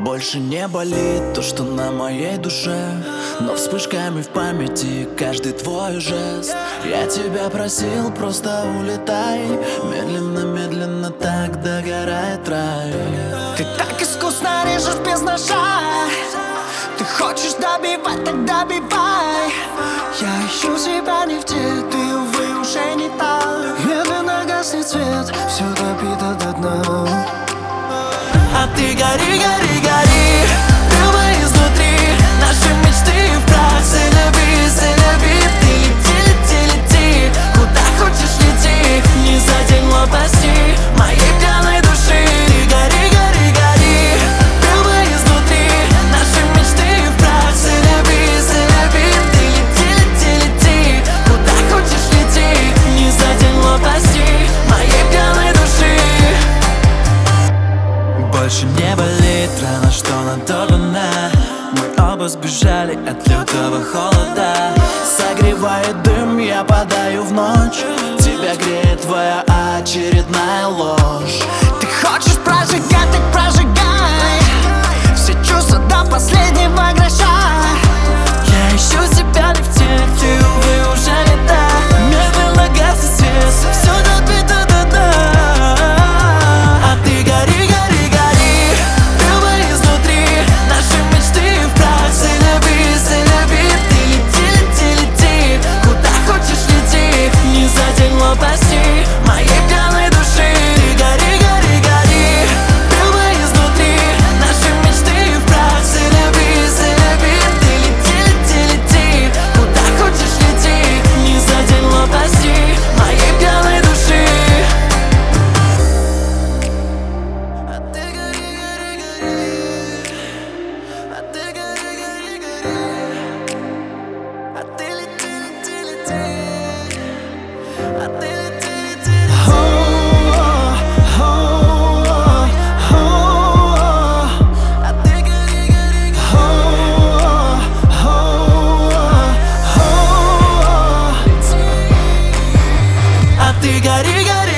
Больше не болит то, что на моей душе Но вспышками в памяти каждый твой жест. Я тебя просил, просто улетай Медленно-медленно так догорает рай Ты так искусно режешь без ножа. Ты хочешь добивать, так добивай. Я ищу себя не в те, ты, увы, уже не та. Медленно гаснет свет, все допито до дна. А ты гори, гори, больше не болит. Рана, что надорвана Мы оба сбежали от лютого холода. Согревает дым, я падаю в ночь. Тебя греет твоя очередная ложь I think I got it.